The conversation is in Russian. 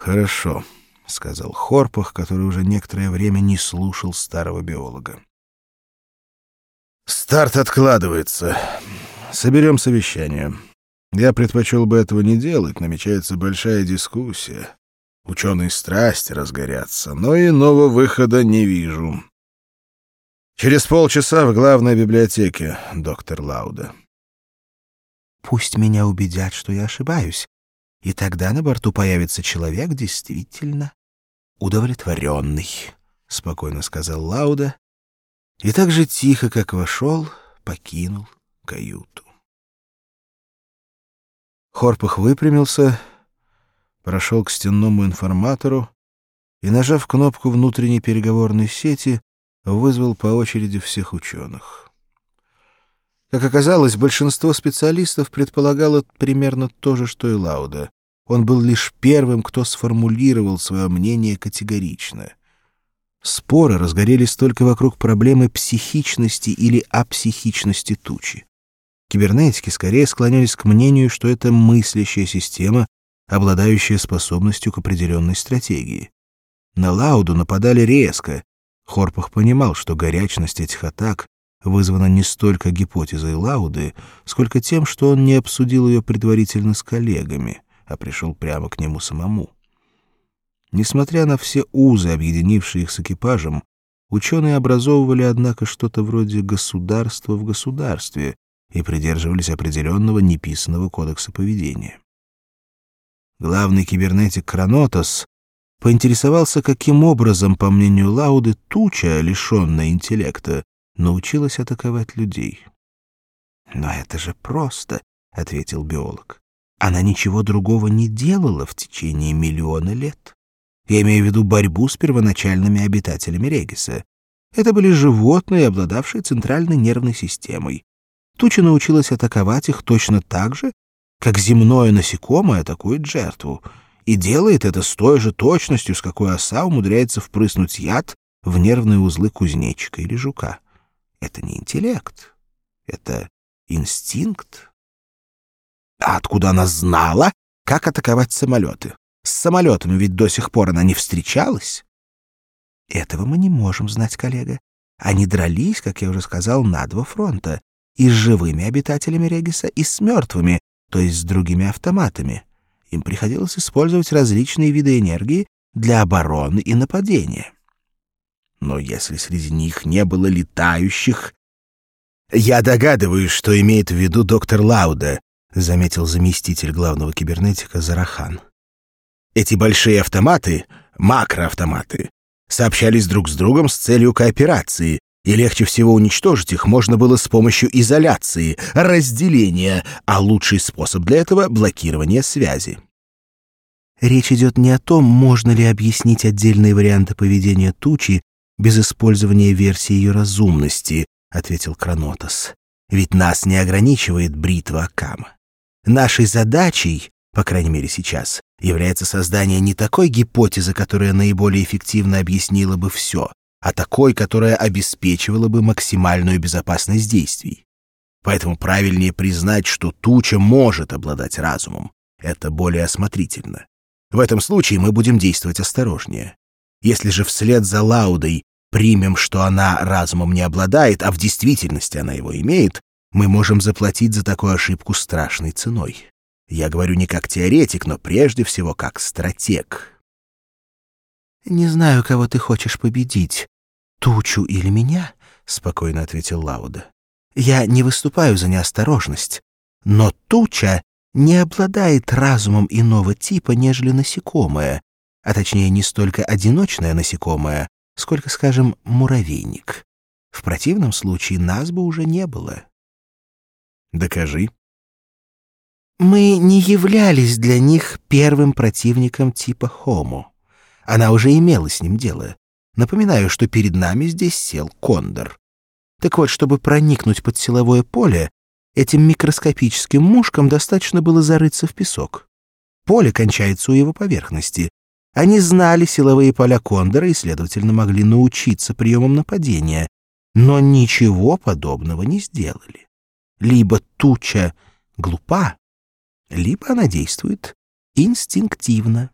«Хорошо», — сказал Хорпах, который уже некоторое время не слушал старого биолога. «Старт откладывается. Соберем совещание. Я предпочел бы этого не делать, намечается большая дискуссия. Ученые страсти разгорятся, но иного выхода не вижу. Через полчаса в главной библиотеке, доктор Лауда». «Пусть меня убедят, что я ошибаюсь, и тогда на борту появится человек действительно удовлетворенный, — спокойно сказал Лауда, и так же тихо, как вошел, покинул каюту. Хорпах выпрямился, прошел к стенному информатору и, нажав кнопку внутренней переговорной сети, вызвал по очереди всех ученых. Как оказалось, большинство специалистов предполагало примерно то же, что и Лауда. Он был лишь первым, кто сформулировал свое мнение категорично. Споры разгорелись только вокруг проблемы психичности или апсихичности тучи. Кибернетики скорее склонялись к мнению, что это мыслящая система, обладающая способностью к определенной стратегии. На Лауду нападали резко. Хорпах понимал, что горячность этих атак вызвана не столько гипотезой Лауды, сколько тем, что он не обсудил ее предварительно с коллегами, а пришел прямо к нему самому. Несмотря на все узы, объединившие их с экипажем, ученые образовывали, однако, что-то вроде государства в государстве и придерживались определенного неписанного кодекса поведения. Главный кибернетик Кранотос поинтересовался, каким образом, по мнению Лауды, туча, лишенная интеллекта, научилась атаковать людей. «Но это же просто», — ответил биолог. «Она ничего другого не делала в течение миллиона лет. Я имею в виду борьбу с первоначальными обитателями Региса. Это были животные, обладавшие центральной нервной системой. Туча научилась атаковать их точно так же, как земное насекомое атакует жертву, и делает это с той же точностью, с какой оса умудряется впрыснуть яд в нервные узлы кузнечика или жука. Это не интеллект, это инстинкт. А откуда она знала, как атаковать самолеты? С самолетами ведь до сих пор она не встречалась. Этого мы не можем знать, коллега. Они дрались, как я уже сказал, на два фронта. И с живыми обитателями Региса, и с мертвыми, то есть с другими автоматами. Им приходилось использовать различные виды энергии для обороны и нападения. Но если среди них не было летающих... «Я догадываюсь, что имеет в виду доктор Лауда», — заметил заместитель главного кибернетика Зарахан. «Эти большие автоматы, макроавтоматы, сообщались друг с другом с целью кооперации, и легче всего уничтожить их можно было с помощью изоляции, разделения, а лучший способ для этого — блокирование связи. Речь идет не о том, можно ли объяснить отдельные варианты поведения тучи без использования версии ее разумности, ответил Кранотос. Ведь нас не ограничивает бритва Акама. Нашей задачей, по крайней мере сейчас, является создание не такой гипотезы, которая наиболее эффективно объяснила бы все, а такой, которая обеспечивала бы максимальную безопасность действий. Поэтому правильнее признать, что туча может обладать разумом. Это более осмотрительно. В этом случае мы будем действовать осторожнее. Если же вслед за Лаудой примем, что она разумом не обладает, а в действительности она его имеет, мы можем заплатить за такую ошибку страшной ценой. Я говорю не как теоретик, но прежде всего как стратег. «Не знаю, кого ты хочешь победить, тучу или меня», — спокойно ответил Лауда. «Я не выступаю за неосторожность, но туча не обладает разумом иного типа, нежели насекомое, а точнее не столько одиночное насекомое, сколько, скажем, муравейник. В противном случае нас бы уже не было. Докажи. Мы не являлись для них первым противником типа Homo. Она уже имела с ним дело. Напоминаю, что перед нами здесь сел кондор. Так вот, чтобы проникнуть под силовое поле, этим микроскопическим мушкам достаточно было зарыться в песок. Поле кончается у его поверхности, они знали силовые поля Кондора и, следовательно, могли научиться приемам нападения, но ничего подобного не сделали. Либо туча глупа, либо она действует инстинктивно.